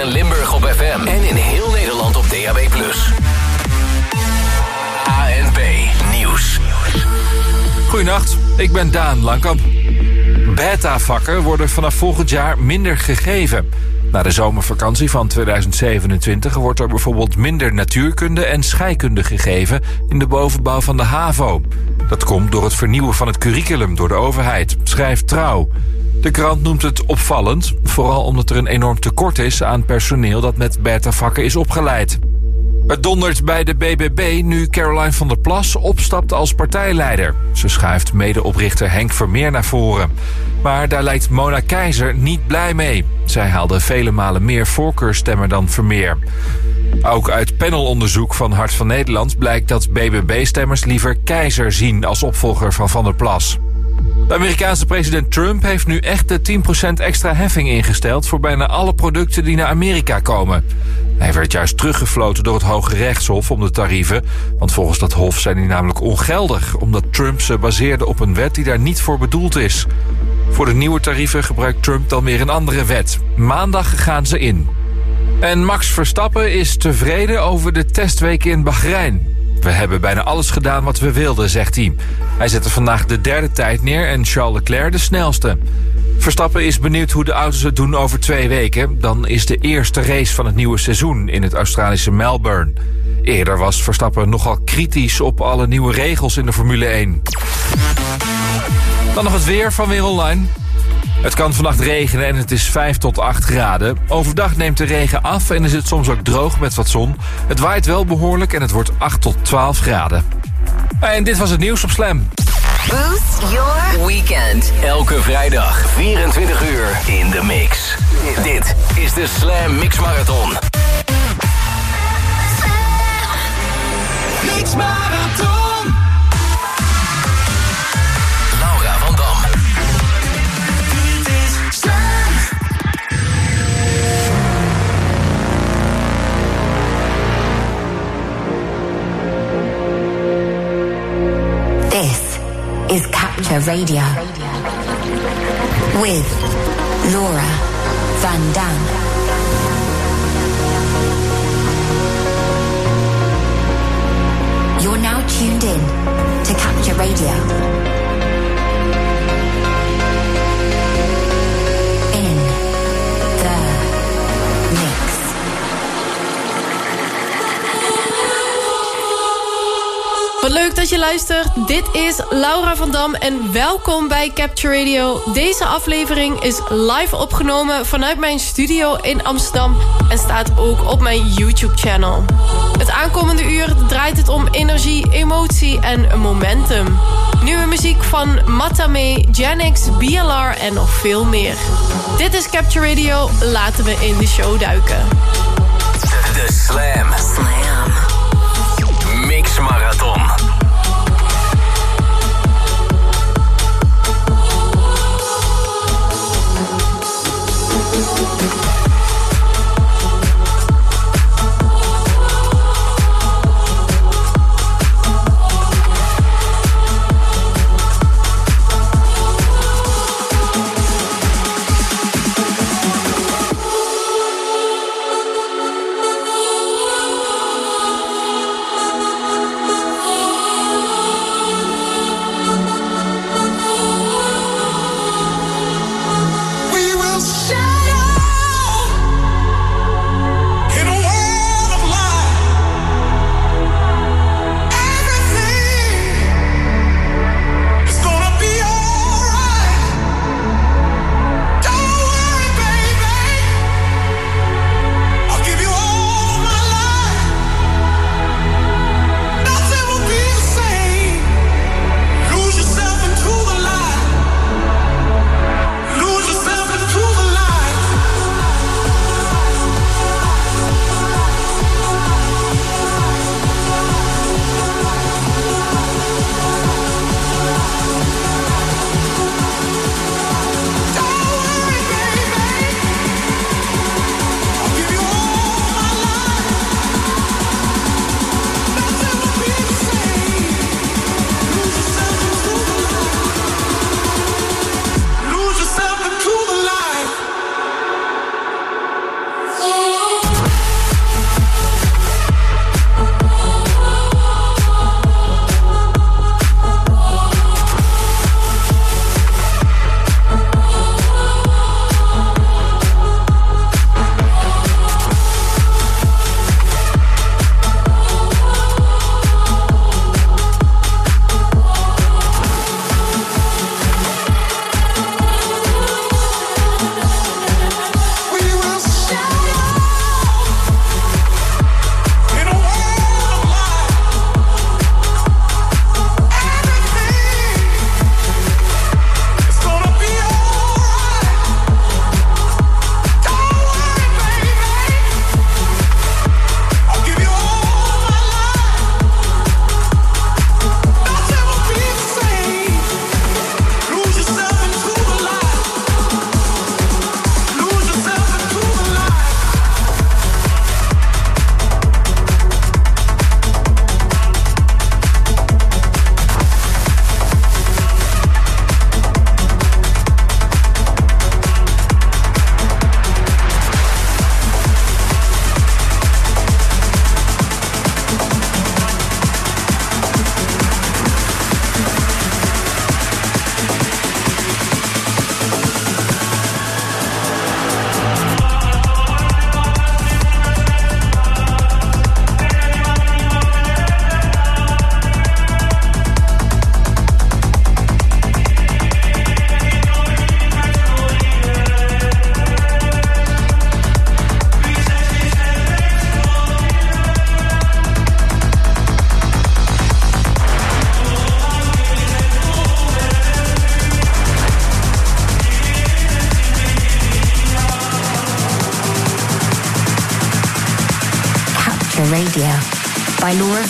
en Limburg op FM. En in heel Nederland op DAB+. ANP Nieuws. Goedenacht, ik ben Daan Langkamp. Beta-vakken worden vanaf volgend jaar minder gegeven. Na de zomervakantie van 2027 wordt er bijvoorbeeld minder natuurkunde en scheikunde gegeven in de bovenbouw van de HAVO. Dat komt door het vernieuwen van het curriculum door de overheid, schrijft Trouw. De krant noemt het opvallend, vooral omdat er een enorm tekort is aan personeel dat met beta-vakken is opgeleid. Het dondert bij de BBB nu Caroline van der Plas opstapt als partijleider. Ze schuift medeoprichter Henk Vermeer naar voren. Maar daar lijkt Mona Keizer niet blij mee. Zij haalde vele malen meer voorkeurstemmen dan Vermeer. Ook uit panelonderzoek van Hart van Nederland blijkt dat BBB-stemmers liever Keizer zien als opvolger van Van der Plas. De Amerikaanse president Trump heeft nu echt de 10% extra heffing ingesteld voor bijna alle producten die naar Amerika komen. Hij werd juist teruggefloten door het Hoge Rechtshof om de tarieven, want volgens dat hof zijn die namelijk ongeldig, omdat Trump ze baseerde op een wet die daar niet voor bedoeld is. Voor de nieuwe tarieven gebruikt Trump dan weer een andere wet. Maandag gaan ze in. En Max Verstappen is tevreden over de testweek in Bahrein. We hebben bijna alles gedaan wat we wilden, zegt hij. Hij zette vandaag de derde tijd neer en Charles Leclerc de snelste. Verstappen is benieuwd hoe de auto's het doen over twee weken. Dan is de eerste race van het nieuwe seizoen in het Australische Melbourne. Eerder was Verstappen nogal kritisch op alle nieuwe regels in de Formule 1. Dan nog het weer van Weer Online. Het kan vannacht regenen en het is 5 tot 8 graden. Overdag neemt de regen af en is het soms ook droog met wat zon. Het waait wel behoorlijk en het wordt 8 tot 12 graden. En dit was het nieuws op Slam. Boost your weekend. Elke vrijdag 24 uur in de mix. Dit is de Slam Mix Marathon. Mix Marathon. Is Radio with Laura Van Dam. You're now tuned in to Capture Radio. Wat leuk dat je luistert. Dit is Laura van Dam en welkom bij Capture Radio. Deze aflevering is live opgenomen vanuit mijn studio in Amsterdam... en staat ook op mijn YouTube-channel. Het aankomende uur draait het om energie, emotie en momentum. Nieuwe muziek van Matame, Janix, BLR en nog veel meer. Dit is Capture Radio. Laten we in de show duiken. De Slam. Slam.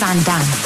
Van Dam.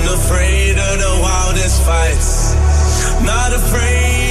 Been afraid of the wildest fights. Not afraid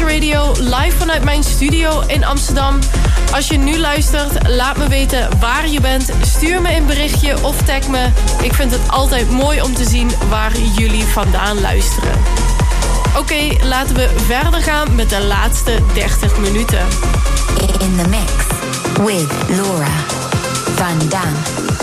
Radio live vanuit mijn studio in Amsterdam. Als je nu luistert, laat me weten waar je bent. Stuur me een berichtje of tag me. Ik vind het altijd mooi om te zien waar jullie vandaan luisteren. Oké, laten we verder gaan met de laatste 30 minuten. In the mix with Laura Van Dam.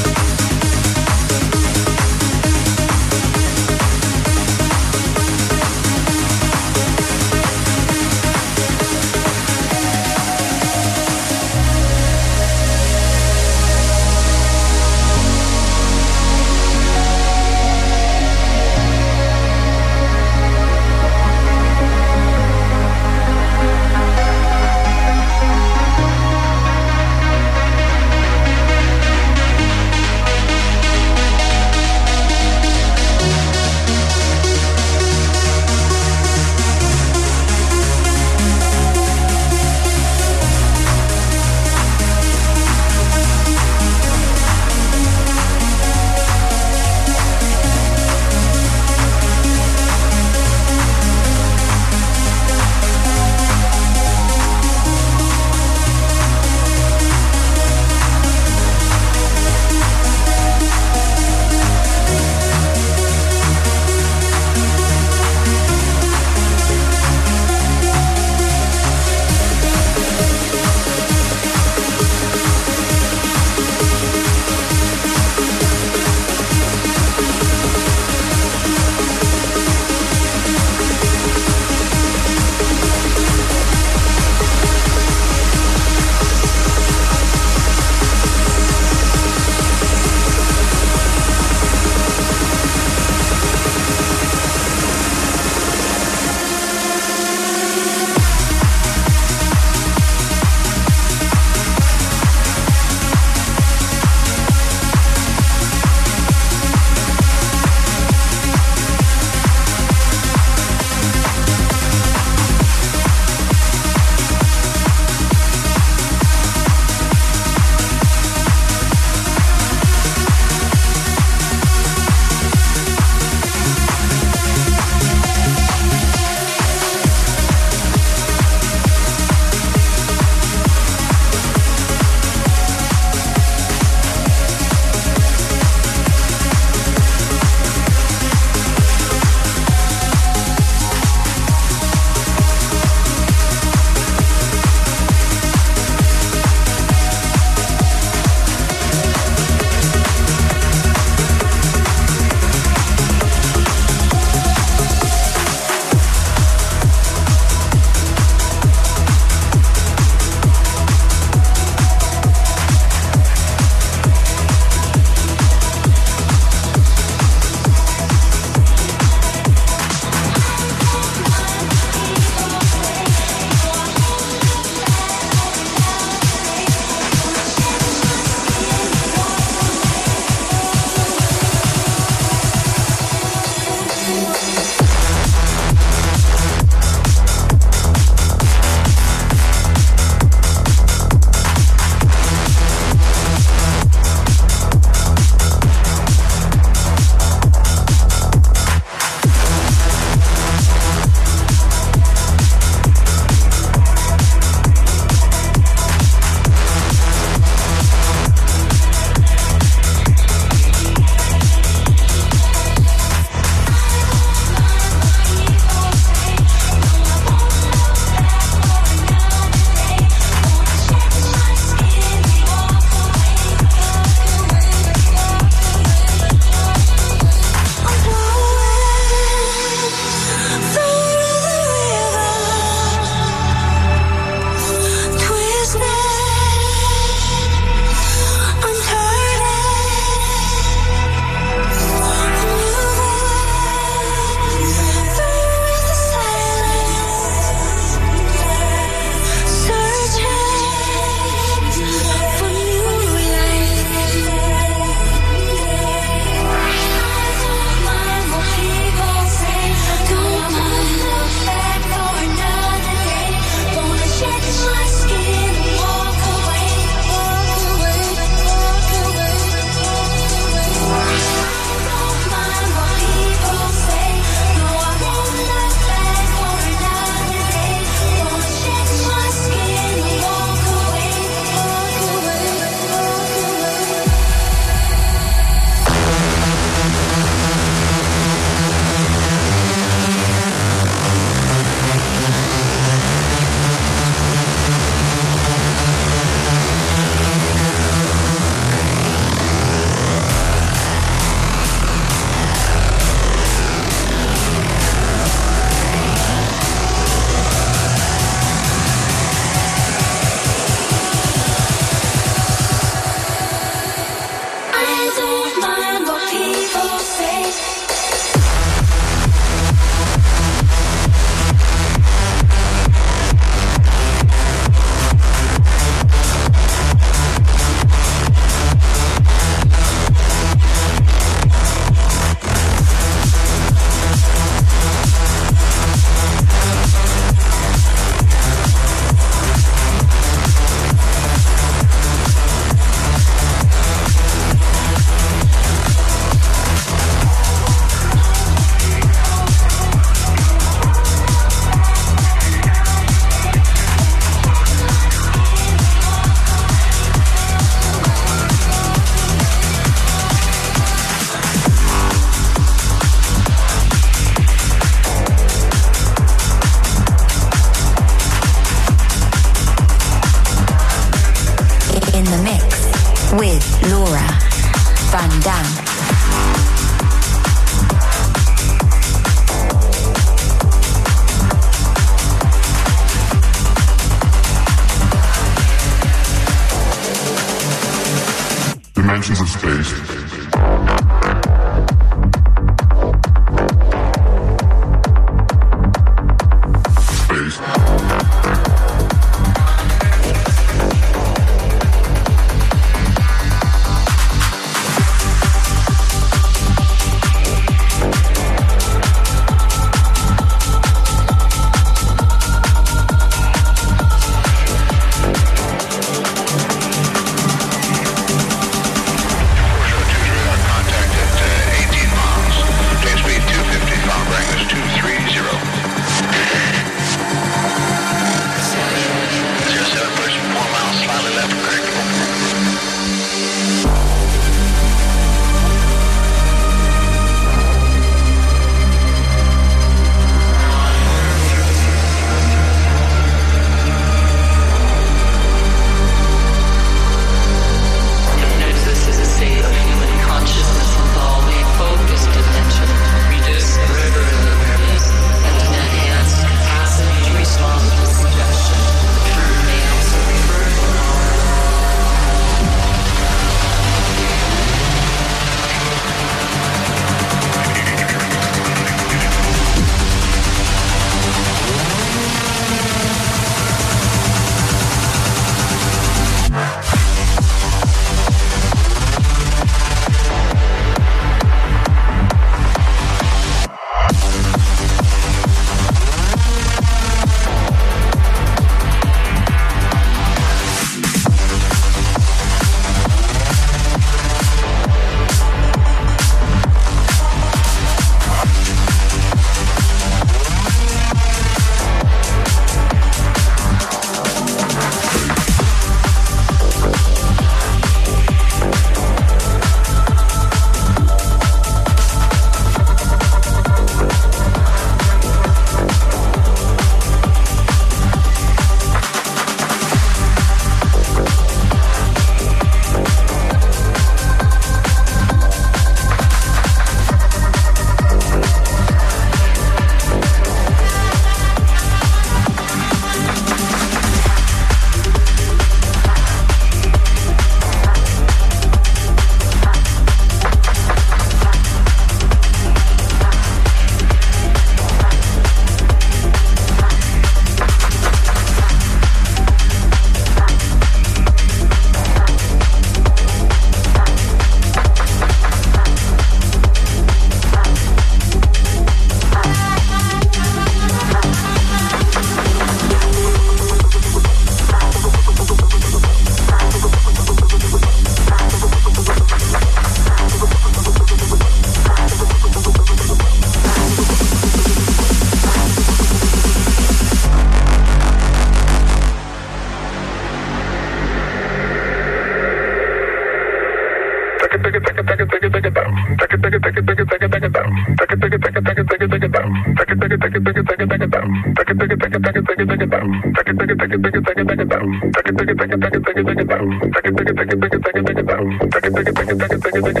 tak, tak, tak.